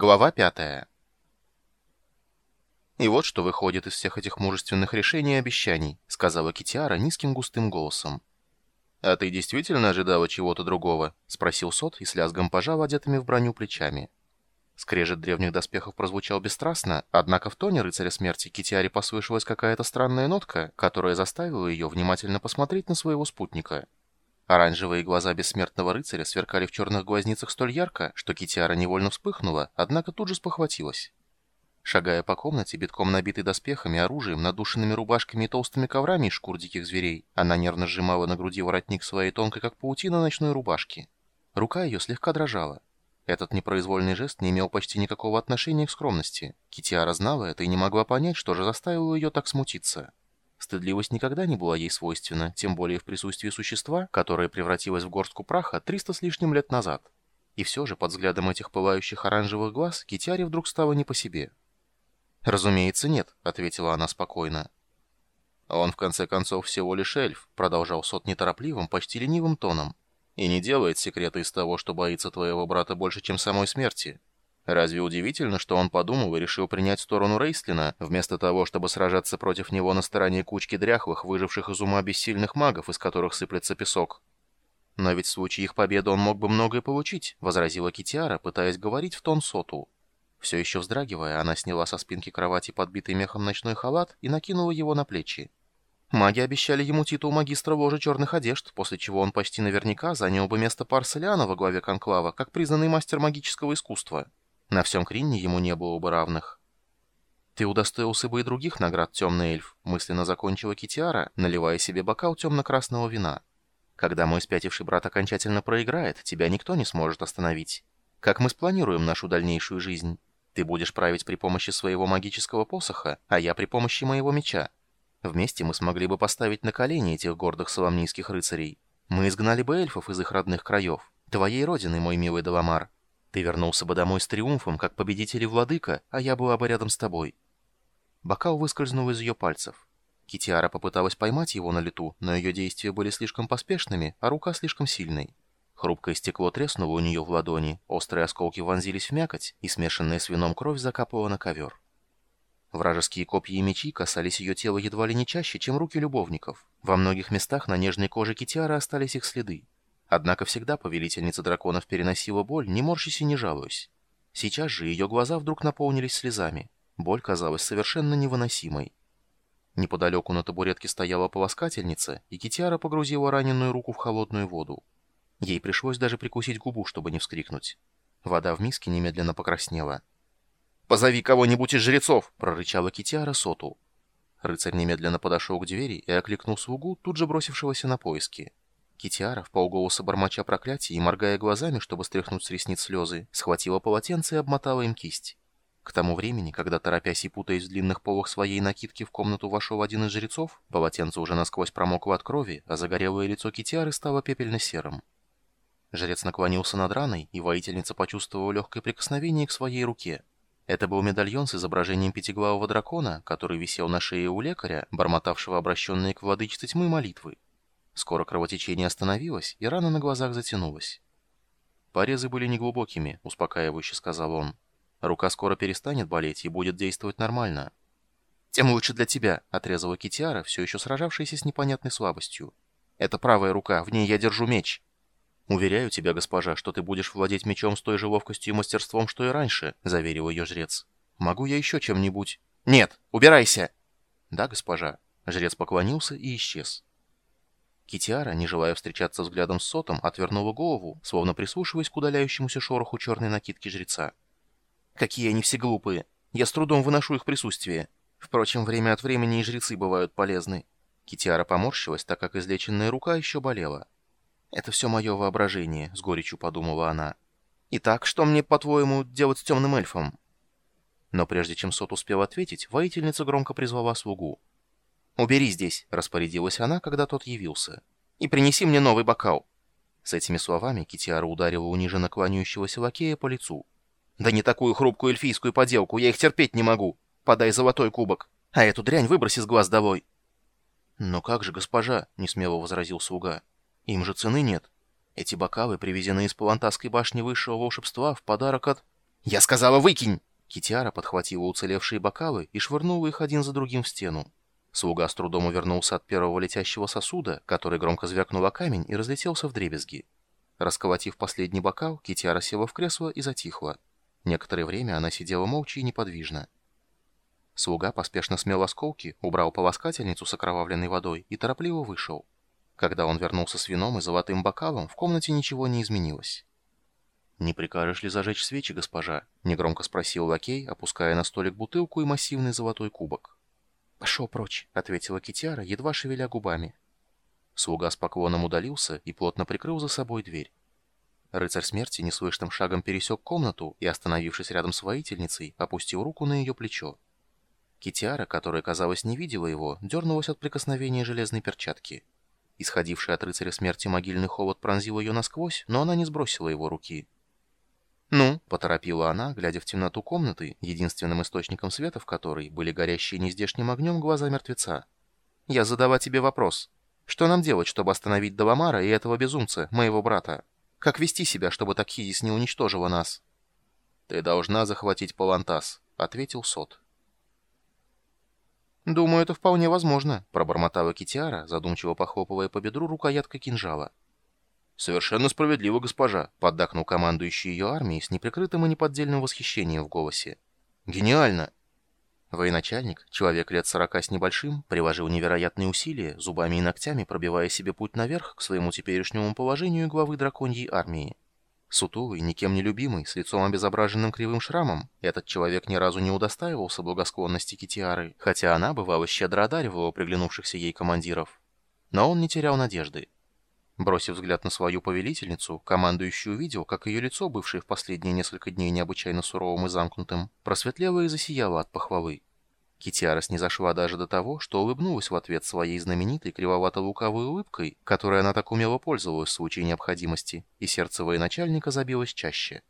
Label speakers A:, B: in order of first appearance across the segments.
A: Глава пятая. «И вот что выходит из всех этих мужественных решений и обещаний», сказала Китиара низким густым голосом. «А ты действительно ожидала чего-то другого?» спросил Сот и с лязгом пожал одетыми в броню плечами. Скрежет древних доспехов прозвучал бесстрастно, однако в тоне рыцаря смерти Китиаре послышалась какая-то странная нотка, которая заставила ее внимательно посмотреть на своего спутника. Оранжевые глаза бессмертного рыцаря сверкали в черных глазницах столь ярко, что Китиара невольно вспыхнула, однако тут же спохватилась. Шагая по комнате, битком набитой доспехами, оружием, надушенными рубашками и толстыми коврами из шкур диких зверей, она нервно сжимала на груди воротник своей тонкой, как паутина, ночной рубашки. Рука ее слегка дрожала. Этот непроизвольный жест не имел почти никакого отношения к скромности. Китиара знала это и не могла понять, что же заставило ее так смутиться. Стыдливость никогда не была ей свойственна, тем более в присутствии существа, которое превратилось в горстку праха 300 с лишним лет назад. И все же, под взглядом этих пылающих оранжевых глаз, Китяре вдруг стало не по себе. «Разумеется, нет», — ответила она спокойно. «Он, в конце концов, всего лишь эльф», — продолжал Сот неторопливым, почти ленивым тоном. «И не делает секрета из того, что боится твоего брата больше, чем самой смерти. Разве удивительно, что он подумал и решил принять сторону Рейстлина, вместо того, чтобы сражаться против него на стороне кучки дряхлых, выживших из ума бессильных магов, из которых сыплется песок? «Но ведь в случае их победы он мог бы многое получить», — возразила Китиара, пытаясь говорить в тон соту. Все еще вздрагивая, она сняла со спинки кровати подбитый мехом ночной халат и накинула его на плечи. Маги обещали ему титул магистра ложи черных одежд, после чего он почти наверняка занял бы место Парселиана во главе конклава, как признанный мастер магического искусства. На всем Кринне ему не было бы равных. «Ты удостоился бы и других наград, темный эльф», — мысленно закончила Китиара, наливая себе бокал темно-красного вина. «Когда мой спятивший брат окончательно проиграет, тебя никто не сможет остановить. Как мы спланируем нашу дальнейшую жизнь? Ты будешь править при помощи своего магического посоха, а я при помощи моего меча. Вместе мы смогли бы поставить на колени этих гордых соломнийских рыцарей. Мы изгнали бы эльфов из их родных краев. Твоей родины, мой милый Даламар. Ты вернулся бы домой с триумфом, как победитель и владыка, а я была бы рядом с тобой». Бокал выскользнул из ее пальцев. Китиара попыталась поймать его на лету, но ее действия были слишком поспешными, а рука слишком сильной. Хрупкое стекло треснуло у нее в ладони, острые осколки вонзились в мякоть, и смешанная с вином кровь закапывала на ковер. Вражеские копья и мечи касались ее тела едва ли не чаще, чем руки любовников. Во многих местах на нежной коже Китиары остались их следы. Однако всегда повелительница драконов переносила боль, не морщись и не жалуясь. Сейчас же ее глаза вдруг наполнились слезами. Боль казалась совершенно невыносимой. Неподалеку на табуретке стояла полоскательница, и Китиара погрузила раненую руку в холодную воду. Ей пришлось даже прикусить губу, чтобы не вскрикнуть. Вода в миске немедленно покраснела. «Позови кого-нибудь из жрецов!» — прорычала Китиара Соту. Рыцарь немедленно подошел к двери и окликнул слугу, тут же бросившегося на поиски. Китиара, в полголоса бормоча проклятие и моргая глазами, чтобы стряхнуть с ресниц слезы, схватила полотенце и обмотала им кисть. К тому времени, когда, торопясь и путаясь в длинных полах своей накидки, в комнату вошел один из жрецов, полотенце уже насквозь промокло от крови, а загорелое лицо Китиары стало пепельно-серым. Жрец наклонился над раной, и воительница почувствовала легкое прикосновение к своей руке. Это был медальон с изображением пятиглавого дракона, который висел на шее у лекаря, бормотавшего обращенные к владычице тьмы молитвы. Скоро кровотечение остановилось, и рана на глазах затянулась. «Порезы были неглубокими», — успокаивающе сказал он. «Рука скоро перестанет болеть и будет действовать нормально». «Тем лучше для тебя», — отрезала Китиара, все еще сражавшаяся с непонятной слабостью. «Это правая рука, в ней я держу меч». «Уверяю тебя, госпожа, что ты будешь владеть мечом с той же ловкостью и мастерством, что и раньше», — заверил ее жрец. «Могу я еще чем-нибудь?» «Нет, убирайся!» «Да, госпожа». Жрец поклонился и исчез. Китиара, не желая встречаться взглядом с Сотом, отвернула голову, словно прислушиваясь к удаляющемуся шороху черной накидки жреца. «Какие они все глупые! Я с трудом выношу их присутствие. Впрочем, время от времени и жрецы бывают полезны». Китиара поморщилась, так как излеченная рука еще болела. «Это все мое воображение», — с горечью подумала она. «Итак, что мне, по-твоему, делать с темным эльфом?» Но прежде чем Сот успел ответить, воительница громко призвала слугу. «Убери здесь», — распорядилась она, когда тот явился. «И принеси мне новый бокал». С этими словами Китиара ударила униженно кланяющегося лакея по лицу. «Да не такую хрупкую эльфийскую поделку, я их терпеть не могу. Подай золотой кубок, а эту дрянь выброси с глаз долой». «Но как же, госпожа?» — несмело возразил слуга. «Им же цены нет. Эти бокалы привезены из Палантасской башни высшего волшебства в подарок от...» «Я сказала, выкинь!» Китиара подхватила уцелевшие бокалы и швырнула их один за другим в стену. Слуга с трудом увернулся от первого летящего сосуда, который громко звякнул о камень и разлетелся в дребезги. Расколотив последний бокал, Китиара села в кресло и затихла. Некоторое время она сидела молча и неподвижно. Слуга поспешно смел осколки, убрал полоскательницу с окровавленной водой и торопливо вышел. Когда он вернулся с вином и золотым бокалом, в комнате ничего не изменилось. «Не прикажешь ли зажечь свечи, госпожа?» — негромко спросил лакей, опуская на столик бутылку и массивный золотой кубок. «Пошел прочь», — ответила Китяра, едва шевеля губами. Слуга с поклоном удалился и плотно прикрыл за собой дверь. Рыцарь смерти неслышным шагом пересек комнату и, остановившись рядом с воительницей, опустил руку на ее плечо. Китиара, которая, казалось, не видела его, дернулась от прикосновения железной перчатки. Исходивший от рыцаря смерти могильный холод пронзил ее насквозь, но она не сбросила его руки. «Ну?» — поторопила она, глядя в темноту комнаты, единственным источником света в которой были горящие нездешним огнем глаза мертвеца. «Я задала тебе вопрос. Что нам делать, чтобы остановить Даламара и этого безумца, моего брата? Как вести себя, чтобы Такхизис не уничтожила нас?» «Ты должна захватить Палантас», — ответил Сот. «Думаю, это вполне возможно», — пробормотала Китиара, задумчиво похлопывая по бедру рукояткой кинжала. «Совершенно справедливо, госпожа», — поддакнул командующий ее армией с неприкрытым и неподдельным восхищением в голосе. «Гениально! Военачальник, человек лет сорока с небольшим, приложил невероятные усилия, зубами и ногтями пробивая себе путь наверх к своему теперешнему положению главы драконьей армии. Сутулый, никем не любимый, с лицом обезображенным кривым шрамом, этот человек ни разу не удостаивался благосклонности Китиары, хотя она, бывало, щедро одаривала приглянувшихся ей командиров. Но он не терял надежды. Бросив взгляд на свою повелительницу, командующий увидел, как ее лицо, бывшее в последние несколько дней необычайно суровым и замкнутым, просветлело и засияло от похвалы. Китиарос не зашла даже до того, что улыбнулась в ответ своей знаменитой кривовато-лукавой улыбкой, которой она так умело пользовалась в случае необходимости, и сердце военачальника забилось чаще.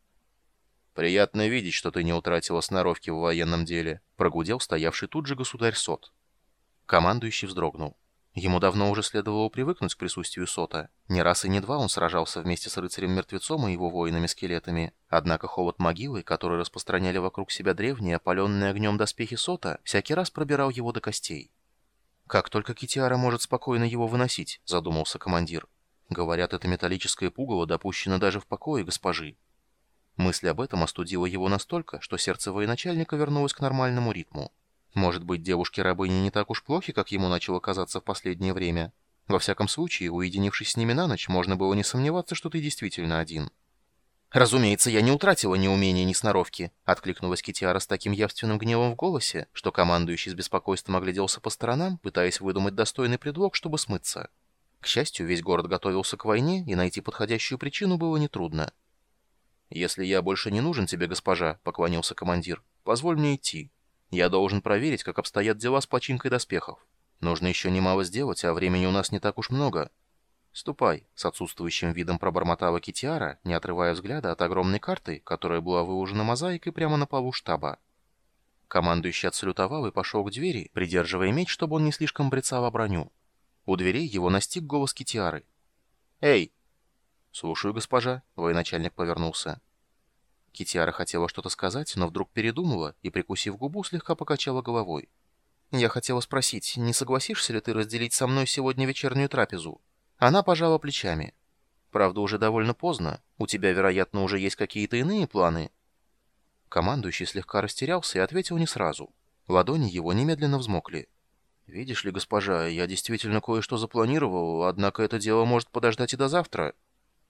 A: «Приятно видеть, что ты не утратила сноровки в военном деле», прогудел стоявший тут же государь Сот. Командующий вздрогнул. Ему давно уже следовало привыкнуть к присутствию Сота. Не раз и не два он сражался вместе с рыцарем-мертвецом и его воинами-скелетами. Однако холод могилы, который распространяли вокруг себя древние, опаленные огнем доспехи Сота, всякий раз пробирал его до костей. «Как только Китиара может спокойно его выносить», — задумался командир. «Говорят, это металлическое пугало допущено даже в покое госпожи». Мысль об этом остудила его настолько, что сердце военачальника вернулось к нормальному ритму. Может быть, девушки-рабыни не так уж плохи, как ему начало казаться в последнее время. Во всяком случае, уединившись с ними на ночь, можно было не сомневаться, что ты действительно один. «Разумеется, я не утратила ни умения, ни сноровки», — откликнулась Китиара с таким явственным гневом в голосе, что командующий с беспокойством огляделся по сторонам, пытаясь выдумать достойный предлог, чтобы смыться. К счастью, весь город готовился к войне, и найти подходящую причину было нетрудно. «Если я больше не нужен тебе, госпожа», — поклонился командир, — «позволь мне идти». Я должен проверить, как обстоят дела с починкой доспехов. Нужно еще немало сделать, а времени у нас не так уж много. Ступай, с отсутствующим видом пробормотала Китиара, не отрывая взгляда от огромной карты, которая была выложена мозаикой прямо на полу штаба. Командующий отсалютовал и пошел к двери, придерживая меч, чтобы он не слишком брецал о броню. У дверей его настиг голос Китиары. «Эй!» «Слушаю, госпожа», — военачальник повернулся. Китиара хотела что-то сказать, но вдруг передумала и, прикусив губу, слегка покачала головой. «Я хотела спросить, не согласишься ли ты разделить со мной сегодня вечернюю трапезу?» Она пожала плечами. «Правда, уже довольно поздно. У тебя, вероятно, уже есть какие-то иные планы?» Командующий слегка растерялся и ответил не сразу. Ладони его немедленно взмокли. «Видишь ли, госпожа, я действительно кое-что запланировал, однако это дело может подождать и до завтра».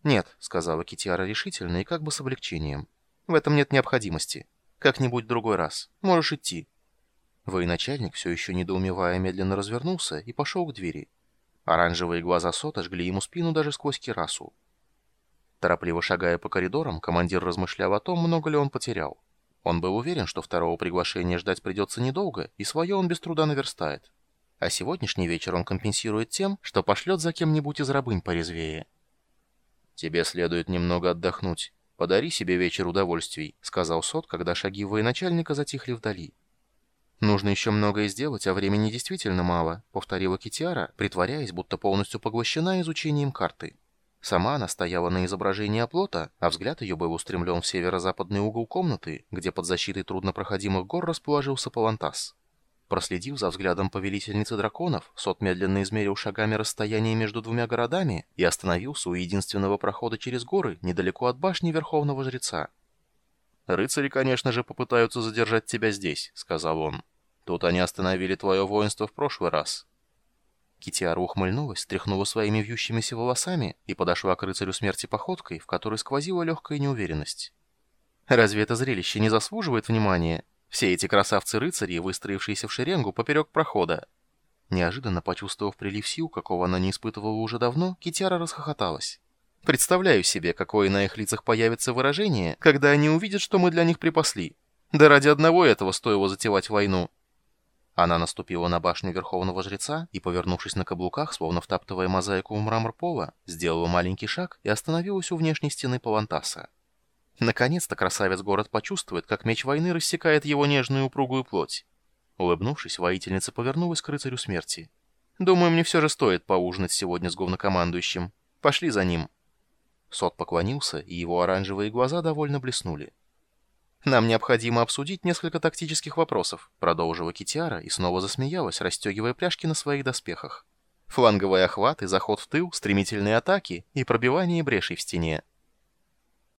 A: «Нет», — сказала Китиара решительно и как бы с облегчением. В этом нет необходимости. Как-нибудь другой раз. Можешь идти». Военачальник, все еще недоумевая, медленно развернулся и пошел к двери. Оранжевые глаза Сота жгли ему спину даже сквозь кирасу. Торопливо шагая по коридорам, командир размышлял о том, много ли он потерял. Он был уверен, что второго приглашения ждать придется недолго, и свое он без труда наверстает. А сегодняшний вечер он компенсирует тем, что пошлет за кем-нибудь из рабынь порезвее. «Тебе следует немного отдохнуть», «Подари себе вечер удовольствий», — сказал Сот, когда шаги военачальника затихли вдали. «Нужно еще многое сделать, а времени действительно мало», — повторила Китиара, притворяясь, будто полностью поглощена изучением карты. Сама она стояла на изображении оплота, а взгляд ее был устремлен в северо-западный угол комнаты, где под защитой труднопроходимых гор расположился Палантас. Проследив за взглядом повелительницы драконов, Сот медленно измерил шагами расстояние между двумя городами и остановился у единственного прохода через горы, недалеко от башни Верховного Жреца. «Рыцари, конечно же, попытаются задержать тебя здесь», — сказал он. «Тут они остановили твое воинство в прошлый раз». Китиара ухмыльнулась, тряхнула своими вьющимися волосами и подошла к рыцарю смерти походкой, в которой сквозила легкая неуверенность. «Разве это зрелище не заслуживает внимания?» Все эти красавцы-рыцари, выстроившиеся в шеренгу поперек прохода. Неожиданно почувствовав прилив сил, какого она не испытывала уже давно, Китяра расхохоталась. Представляю себе, какое на их лицах появится выражение, когда они увидят, что мы для них припасли. Да ради одного этого стоило затевать войну. Она наступила на башню Верховного Жреца и, повернувшись на каблуках, словно втаптывая мозаику в мрамор пола, сделала маленький шаг и остановилась у внешней стены Палантаса. Наконец-то красавец-город почувствует, как меч войны рассекает его нежную упругую плоть. Улыбнувшись, воительница повернулась к рыцарю смерти. «Думаю, мне все же стоит поужинать сегодня с главнокомандующим. Пошли за ним». Сот поклонился, и его оранжевые глаза довольно блеснули. «Нам необходимо обсудить несколько тактических вопросов», — продолжила Китиара и снова засмеялась, расстегивая пряжки на своих доспехах. «Фланговый охват и заход в тыл, стремительные атаки и пробивание брешей в стене».